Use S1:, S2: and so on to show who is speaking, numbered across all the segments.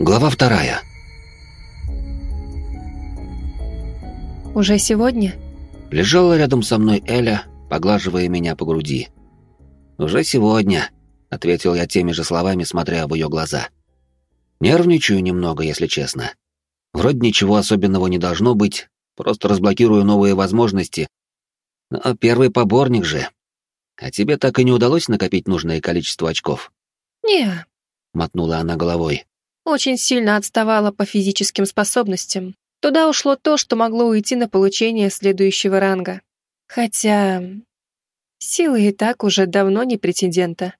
S1: Глава вторая.
S2: Уже сегодня?
S1: Лежала рядом со мной Эля, поглаживая меня по груди. Уже сегодня, ответил я теми же словами, смотря в ее глаза. Нервничаю немного, если честно. Вроде ничего особенного не должно быть, просто разблокирую новые возможности. Но первый поборник же. А тебе так и не удалось накопить нужное количество очков?
S2: Не,
S1: мотнула она головой.
S2: Очень сильно отставала по физическим способностям. Туда ушло то, что могло уйти на получение следующего ранга. Хотя... Силы и так уже давно не претендента.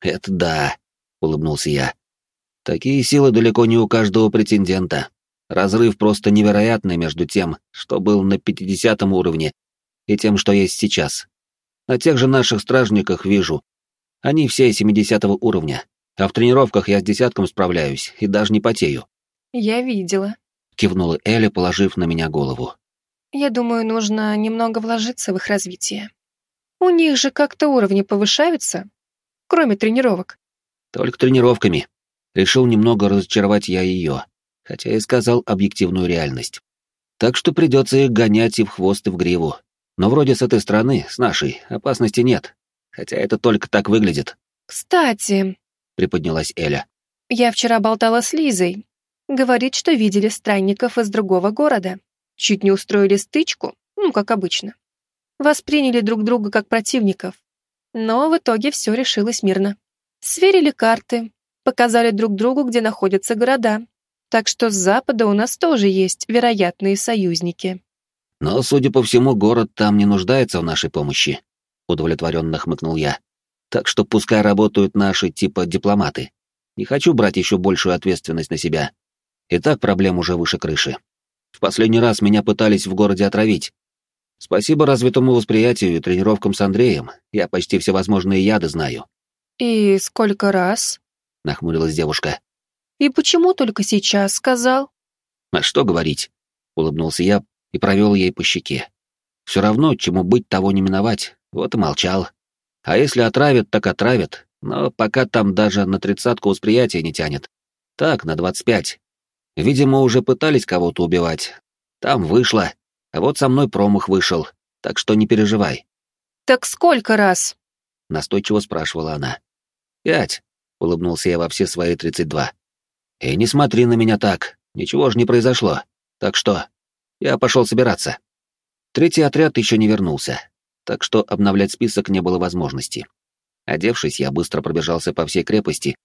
S1: «Это да», — улыбнулся я. «Такие силы далеко не у каждого претендента. Разрыв просто невероятный между тем, что был на 50 уровне, и тем, что есть сейчас. На тех же наших стражниках вижу. Они все 70 уровня, а в тренировках я с десятком справляюсь и даже не потею.
S2: Я видела.
S1: Кивнула Эля, положив на меня голову.
S2: Я думаю, нужно немного вложиться в их развитие. У них же как-то уровни повышаются, кроме тренировок.
S1: Только тренировками. Решил немного разочаровать я ее, хотя и сказал объективную реальность. Так что придется их гонять и в хвост, и в гриву. Но вроде с этой стороны, с нашей, опасности нет. Хотя это только так выглядит.
S2: Кстати, —
S1: приподнялась Эля.
S2: «Я вчера болтала с Лизой. Говорит, что видели странников из другого города. Чуть не устроили стычку, ну, как обычно. Восприняли друг друга как противников. Но в итоге все решилось мирно. Сверили карты, показали друг другу, где находятся города. Так что с запада у нас тоже есть вероятные союзники».
S1: «Но, судя по всему, город там не нуждается в нашей помощи», — удовлетворенно хмыкнул я. Так что пускай работают наши типа дипломаты. Не хочу брать еще большую ответственность на себя. И так проблем уже выше крыши. В последний раз меня пытались в городе отравить. Спасибо развитому восприятию и тренировкам с Андреем, я почти всевозможные яды знаю.
S2: «И сколько раз?»
S1: — нахмурилась девушка.
S2: «И почему только сейчас сказал?»
S1: «А что говорить?» — улыбнулся я и провел ей по щеке. «Все равно, чему быть, того не миновать, вот и молчал, а если отравят, так отравят, но пока там даже на тридцатку восприятия не тянет. Так, на двадцать пять. Видимо, уже пытались кого-то убивать. Там вышло, а вот со мной промах вышел, так что не переживай.
S2: «Так сколько раз?»
S1: — настойчиво спрашивала она. «Пять», — улыбнулся я во все свои тридцать два. «И не смотри на меня так, ничего же не произошло. Так что, я пошел собираться». Третий отряд еще не вернулся, так что обновлять список не было возможности. Одевшись, я быстро пробежался по всей крепости,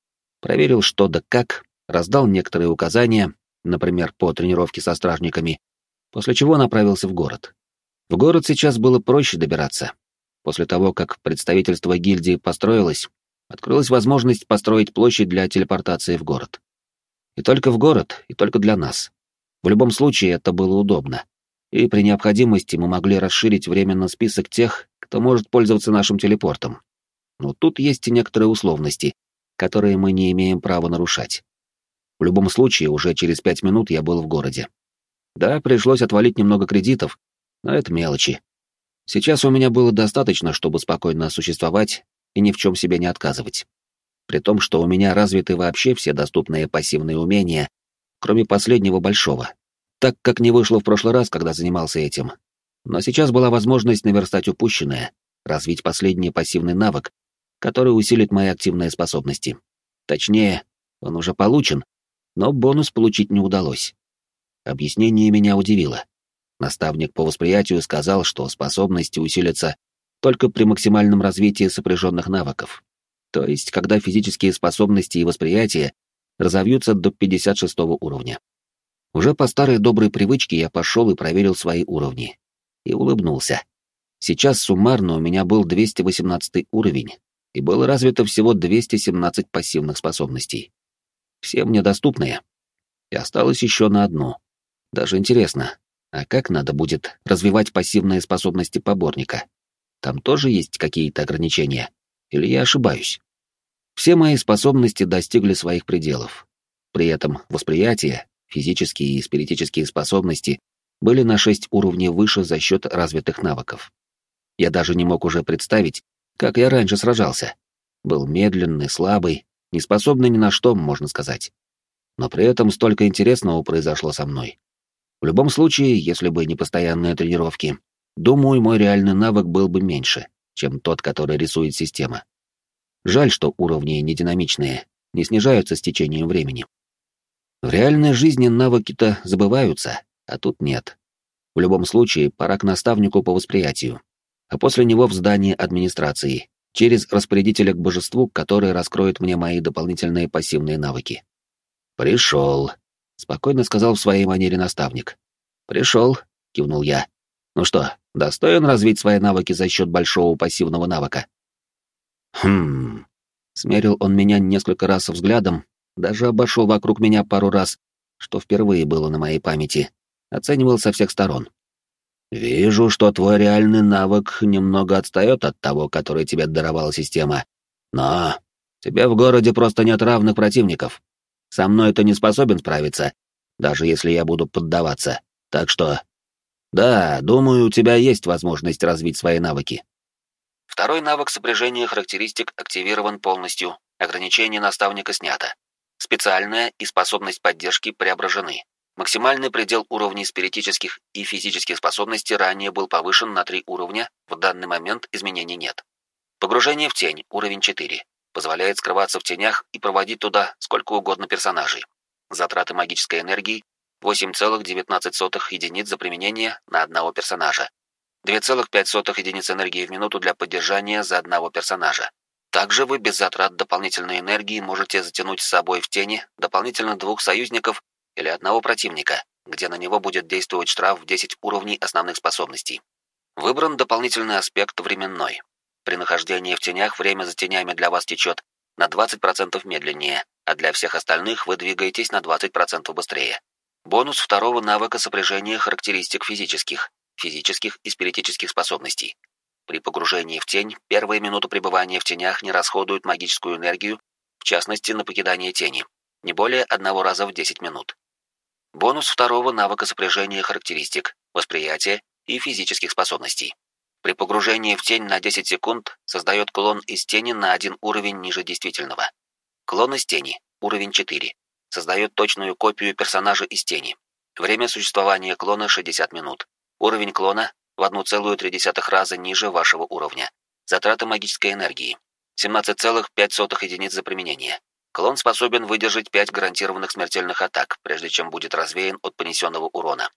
S1: проверил что да как, раздал некоторые указания, например, по тренировке со стражниками, после чего направился в город. В город сейчас было проще добираться. После того, как представительство гильдии построилось, открылась возможность построить площадь для телепортации в город. И только в город, и только для нас. В любом случае это было удобно и при необходимости мы могли расширить временно список тех, кто может пользоваться нашим телепортом. Но тут есть и некоторые условности, которые мы не имеем права нарушать. В любом случае, уже через пять минут я был в городе. Да, пришлось отвалить немного кредитов, но это мелочи. Сейчас у меня было достаточно, чтобы спокойно существовать и ни в чем себе не отказывать. При том, что у меня развиты вообще все доступные пассивные умения, кроме последнего большого, так как не вышло в прошлый раз, когда занимался этим. Но сейчас была возможность наверстать упущенное, развить последний пассивный навык, который усилит мои активные способности. Точнее, он уже получен, но бонус получить не удалось. Объяснение меня удивило. Наставник по восприятию сказал, что способности усилятся только при максимальном развитии сопряженных навыков. То есть, когда физические способности и восприятие разовьются до 56 уровня. Уже по старой доброй привычке я пошел и проверил свои уровни. И улыбнулся. Сейчас суммарно у меня был 218 уровень, и было развито всего 217 пассивных способностей. Все мне доступные. И осталось еще на одну. Даже интересно, а как надо будет развивать пассивные способности поборника? Там тоже есть какие-то ограничения? Или я ошибаюсь? Все мои способности достигли своих пределов. При этом восприятие, физические и спиритические способности были на шесть уровней выше за счет развитых навыков. Я даже не мог уже представить, как я раньше сражался. Был медленный, слабый, неспособный ни на что, можно сказать. но при этом столько интересного произошло со мной. В любом случае, если бы не постоянные тренировки, думаю, мой реальный навык был бы меньше, чем тот, который рисует система. Жаль, что уровни не динамичные, не снижаются с течением времени. В реальной жизни навыки-то забываются, а тут нет. В любом случае, пора к наставнику по восприятию, а после него в здание администрации, через распорядителя к божеству, который раскроет мне мои дополнительные пассивные навыки. «Пришел», — спокойно сказал в своей манере наставник. «Пришел», — кивнул я. «Ну что, достоин развить свои навыки за счет большого пассивного навыка?» «Хм...» — смерил он меня несколько раз взглядом, даже обошел вокруг меня пару раз, что впервые было на моей памяти, оценивал со всех сторон. «Вижу, что твой реальный навык немного отстает от того, который тебе даровала система. Но тебе в городе просто нет равных противников. Со мной ты не способен справиться, даже если я буду поддаваться. Так что... Да, думаю, у тебя есть возможность развить свои навыки». Второй навык сопряжения характеристик активирован полностью, ограничение наставника снято. Специальная и способность поддержки преображены. Максимальный предел уровней спиритических и физических способностей ранее был повышен на 3 уровня, в данный момент изменений нет. Погружение в тень, уровень 4. Позволяет скрываться в тенях и проводить туда сколько угодно персонажей. Затраты магической энергии 8,19 единиц за применение на одного персонажа. 2,5 единиц энергии в минуту для поддержания за одного персонажа. Также вы без затрат дополнительной энергии можете затянуть с собой в тени дополнительно двух союзников или одного противника, где на него будет действовать штраф в 10 уровней основных способностей. Выбран дополнительный аспект временной. При нахождении в тенях время за тенями для вас течет на 20% медленнее, а для всех остальных вы двигаетесь на 20% быстрее. Бонус второго навыка сопряжения характеристик физических, физических и спиритических способностей. При погружении в тень первые минуты пребывания в тенях не расходуют магическую энергию, в частности на покидание тени, не более одного раза в 10 минут. Бонус второго навыка сопряжения характеристик, восприятия и физических способностей. При погружении в тень на 10 секунд создает клон из тени на один уровень ниже действительного. Клон из тени, уровень 4. Создает точную копию персонажа из тени. Время существования клона 60 минут. Уровень клона в 1,3 раза ниже вашего уровня. Затраты магической энергии. 17,5 единиц за применение. Клон способен выдержать 5 гарантированных смертельных атак, прежде чем будет развеян от понесенного урона.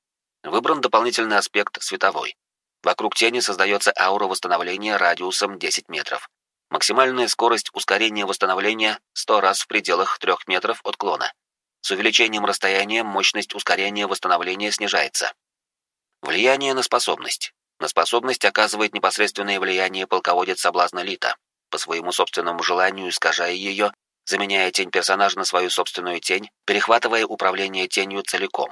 S1: Выбран дополнительный аспект световой. Вокруг тени создается аура восстановления радиусом 10 метров. Максимальная скорость ускорения восстановления 100 раз в пределах 3 метров от клона. С увеличением расстояния мощность ускорения восстановления снижается. Влияние на способность. На способность оказывает непосредственное влияние полководец соблазна Лита, по своему собственному желанию искажая ее заменяя тень персонажа на свою собственную тень, перехватывая управление тенью целиком.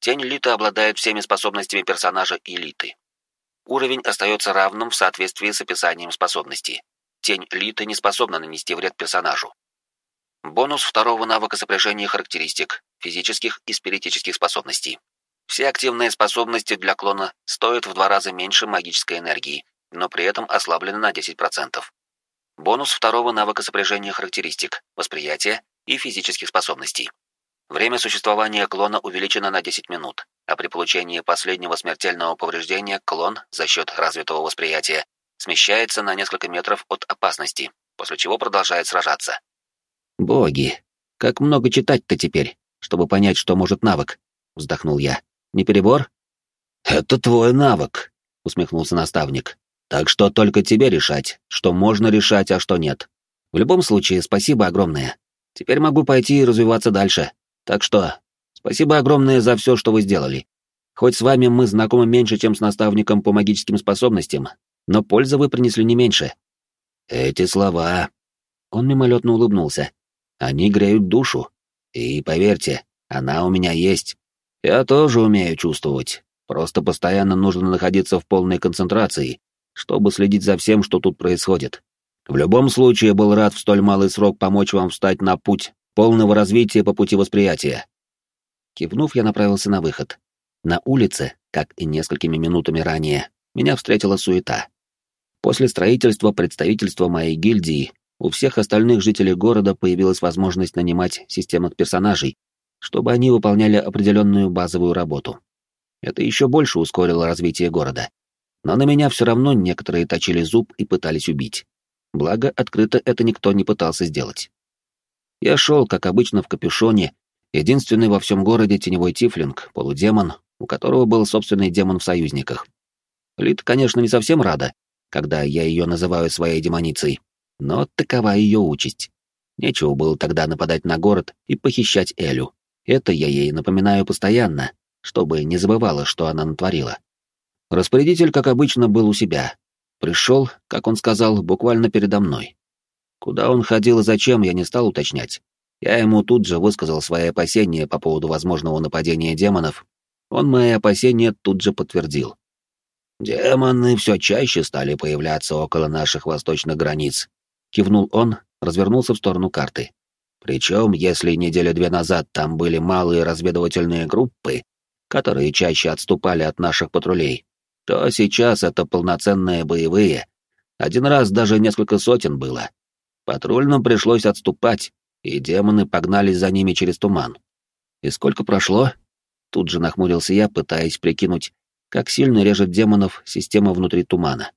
S1: Тень Лита обладает всеми способностями персонажа и Литы. Уровень остается равным в соответствии с описанием способности. Тень Литы не способна нанести вред персонажу. Бонус второго навыка сопряжения характеристик, физических и спиритических способностей. Все активные способности для клона стоят в два раза меньше магической энергии, но при этом ослаблены на 10%. Бонус второго навыка сопряжения характеристик, восприятия и физических способностей. Время существования клона увеличено на 10 минут, а при получении последнего смертельного повреждения клон за счет развитого восприятия смещается на несколько метров от опасности, после чего продолжает сражаться. «Боги, как много читать-то теперь, чтобы понять, что может навык?» — вздохнул я. «Не перебор?» «Это твой навык», — усмехнулся наставник. Так что только тебе решать, что можно решать, а что нет. В любом случае, спасибо огромное. Теперь могу пойти и развиваться дальше. Так что, спасибо огромное за все, что вы сделали. Хоть с вами мы знакомы меньше, чем с наставником по магическим способностям, но пользы вы принесли не меньше. Эти слова... Он мимолетно улыбнулся. Они греют душу. И поверьте, она у меня есть. Я тоже умею чувствовать. Просто постоянно нужно находиться в полной концентрации, чтобы следить за всем, что тут происходит. В любом случае, был рад в столь малый срок помочь вам встать на путь полного развития по пути восприятия. Кивнув, я направился на выход. На улице, как и несколькими минутами ранее, меня встретила суета. После строительства представительства моей гильдии у всех остальных жителей города появилась возможность нанимать системных персонажей, чтобы они выполняли определенную базовую работу. Это еще больше ускорило развитие города. Но на меня все равно некоторые точили зуб и пытались убить. Благо, открыто это никто не пытался сделать. Я шел, как обычно, в капюшоне, единственный во всем городе теневой тифлинг, полудемон, у которого был собственный демон в союзниках. Лид, конечно, не совсем рада, когда я ее называю своей демоницей, но такова ее участь. Нечего было тогда нападать на город и похищать Элю. Это я ей напоминаю постоянно, чтобы не забывала, что она натворила. Распорядитель, как обычно, был у себя. Пришел, как он сказал, буквально передо мной. Куда он ходил и зачем, я не стал уточнять. Я ему тут же высказал свои опасения по поводу возможного нападения демонов. Он мои опасения тут же подтвердил. «Демоны все чаще стали появляться около наших восточных границ», — кивнул он, развернулся в сторону карты. «Причем, если недели две назад там были малые разведывательные группы, которые чаще отступали от наших патрулей, то сейчас это полноценные боевые. Один раз даже несколько сотен было. Патрульным пришлось отступать, и демоны погнались за ними через туман. И сколько прошло? Тут же нахмурился я, пытаясь прикинуть, как сильно режет демонов система внутри тумана.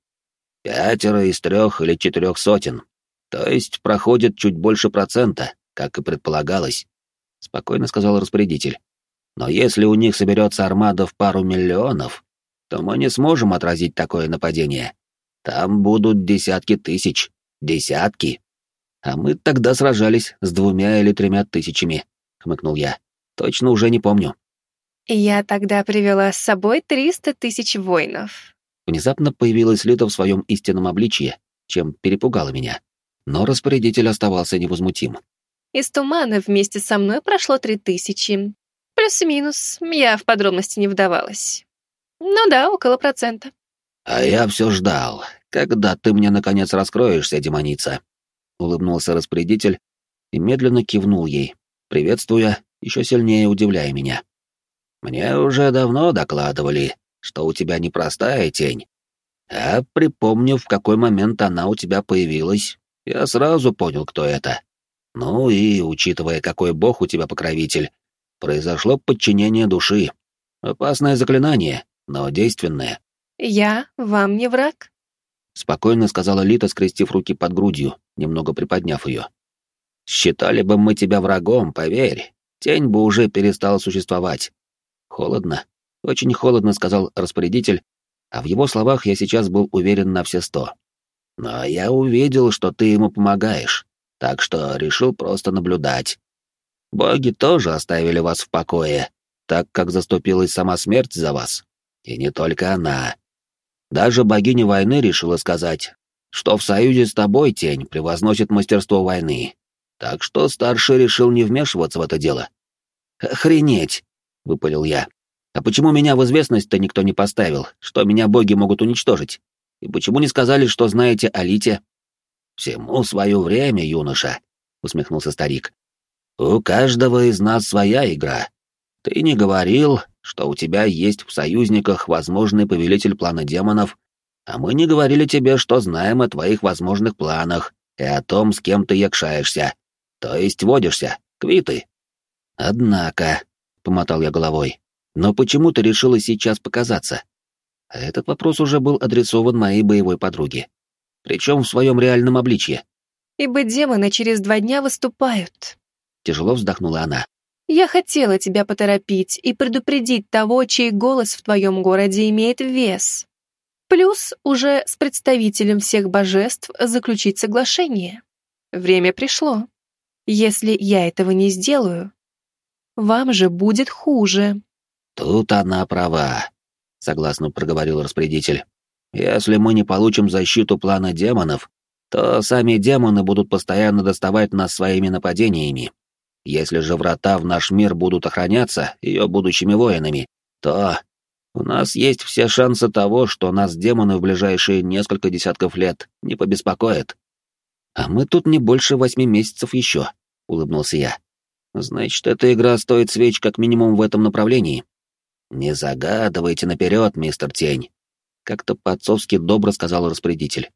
S1: Пятеро из трех или четырех сотен. То есть проходит чуть больше процента, как и предполагалось, — спокойно сказал распорядитель. Но если у них соберется армада в пару миллионов, то мы не сможем отразить такое нападение. Там будут десятки тысяч. Десятки. А мы тогда сражались с двумя или тремя тысячами, — хмыкнул я. Точно уже не помню.
S2: Я тогда привела с собой триста тысяч воинов.
S1: Внезапно появилась Лита в своем истинном обличье, чем перепугала меня. Но распорядитель оставался невозмутим.
S2: Из тумана вместе со мной прошло три тысячи. Плюс-минус, я в подробности не вдавалась. Ну да, около процента.
S1: А я все ждал, когда ты мне наконец раскроешься, демоница. Улыбнулся распорядитель и медленно кивнул ей, приветствуя, еще сильнее удивляя меня. Мне уже давно докладывали, что у тебя непростая тень. А припомнив, в какой момент она у тебя появилась, я сразу понял, кто это. Ну и, учитывая, какой бог у тебя покровитель, произошло подчинение души. Опасное заклинание, но действенное.
S2: «Я вам не враг», —
S1: спокойно сказала Лита, скрестив руки под грудью, немного приподняв ее. «Считали бы мы тебя врагом, поверь, тень бы уже перестала существовать. Холодно, очень холодно, сказал распорядитель, а в его словах я сейчас был уверен на все сто. Но я увидел, что ты ему помогаешь, так что решил просто наблюдать. Боги тоже оставили вас в покое, так как заступилась сама смерть за вас. И не только она. Даже богиня войны решила сказать, что в союзе с тобой тень превозносит мастерство войны. Так что старший решил не вмешиваться в это дело. Охренеть! — выпалил я. «А почему меня в известность-то никто не поставил, что меня боги могут уничтожить? И почему не сказали, что знаете о Лите?» «Всему свое время, юноша», — усмехнулся старик. «У каждого из нас своя игра. Ты не говорил, что у тебя есть в союзниках возможный повелитель плана демонов, а мы не говорили тебе, что знаем о твоих возможных планах и о том, с кем ты якшаешься. То есть водишься, квиты». «Однако», помотал я головой. Но почему ты решила сейчас показаться? Этот вопрос уже был адресован моей боевой подруге. Причем в своем реальном обличье.
S2: Ибо демоны через два дня выступают.
S1: Тяжело вздохнула она.
S2: Я хотела тебя поторопить и предупредить того, чей голос в твоем городе имеет вес. Плюс уже с представителем всех божеств заключить соглашение. Время пришло. Если я этого не сделаю, вам же будет хуже».
S1: «Тут она права», — согласно проговорил распорядитель. «Если мы не получим защиту плана демонов, то сами демоны будут постоянно доставать нас своими нападениями. Если же врата в наш мир будут охраняться ее будущими воинами, то у нас есть все шансы того, что нас демоны в ближайшие несколько десятков лет не побеспокоят. А мы тут не больше восьми месяцев еще, — улыбнулся я. Значит, эта игра стоит свеч как минимум в этом направлении. Не загадывайте наперед, мистер Тень. Как-то по-отцовски добро сказал распорядитель.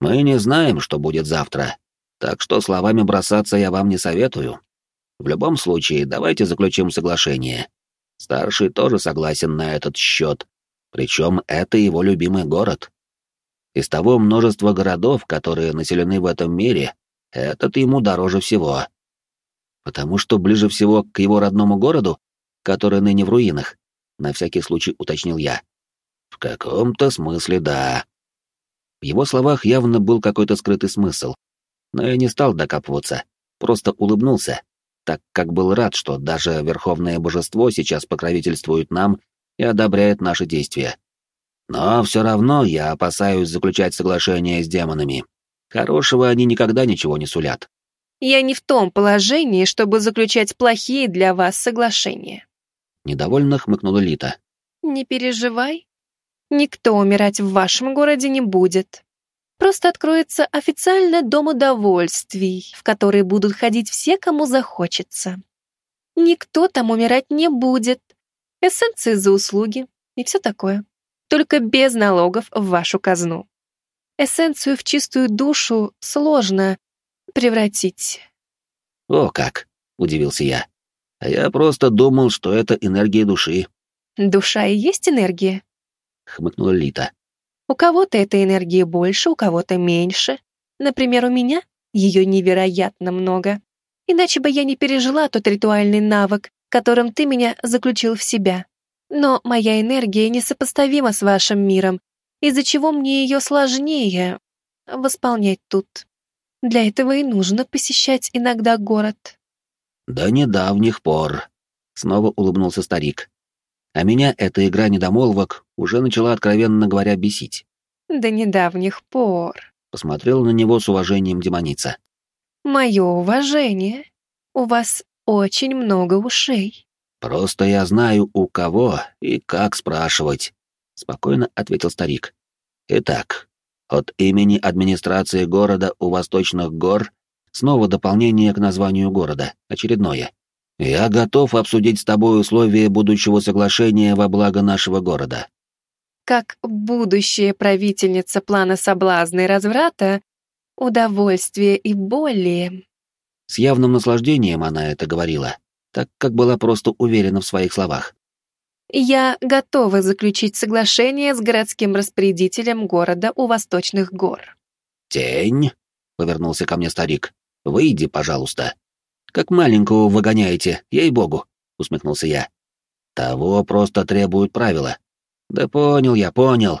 S1: Мы не знаем, что будет завтра, так что словами бросаться я вам не советую. В любом случае, давайте заключим соглашение. Старший тоже согласен на этот счет, причем это его любимый город. Из того множества городов, которые населены в этом мире, этот ему дороже всего. Потому что ближе всего к его родному городу, который ныне в руинах, на всякий случай уточнил я. В каком-то смысле да. В его словах явно был какой-то скрытый смысл, но я не стал докапываться, просто улыбнулся, так как был рад, что даже Верховное Божество сейчас покровительствует нам и одобряет наши действия. Но все равно я опасаюсь заключать соглашение с демонами. Хорошего они никогда ничего не сулят.
S2: Я не в том положении, чтобы заключать плохие для вас соглашения.
S1: Недовольно хмыкнула Лита.
S2: Не переживай. Никто умирать в вашем городе не будет. Просто откроется официально дом удовольствий, в который будут ходить все, кому захочется. Никто там умирать не будет. Эссенции за услуги и все такое. Только без налогов в вашу казну. Эссенцию в чистую душу сложно превратить.
S1: «О как!» — удивился я. «А я просто думал, что это энергия души».
S2: «Душа и есть энергия?»
S1: Хмыкнула Лита.
S2: У кого-то этой энергии больше, у кого-то меньше. Например, у меня ее невероятно много. Иначе бы я не пережила тот ритуальный навык, которым ты меня заключил в себя. Но моя энергия несопоставима с вашим миром, из-за чего мне ее сложнее восполнять тут. Для этого и нужно посещать иногда город.
S1: До недавних пор. Снова улыбнулся старик. А меня эта игра недомолвок уже начала, откровенно говоря, бесить.
S2: «До недавних пор», —
S1: посмотрел на него с уважением демоница.
S2: «Мое уважение. У вас очень много ушей».
S1: «Просто я знаю, у кого и как спрашивать», — спокойно ответил старик. «Итак, от имени администрации города у Восточных гор снова дополнение к названию города, очередное. Я готов обсудить с тобой условия будущего соглашения во благо нашего города.
S2: Как будущая правительница плана соблазна и разврата, удовольствия и боли.
S1: С явным наслаждением она это говорила, так как была просто уверена в своих словах.
S2: Я готова заключить соглашение с городским распорядителем города у Восточных гор.
S1: Тень, повернулся ко мне старик. Выйди, пожалуйста. Как маленького выгоняете, ей-богу, усмехнулся я. Того просто требуют правила. Да понял я, понял.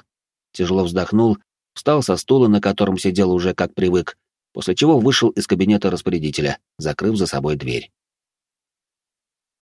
S1: Тяжело вздохнул, встал со стула, на котором сидел уже как привык, после чего вышел из кабинета распорядителя, закрыв за собой дверь.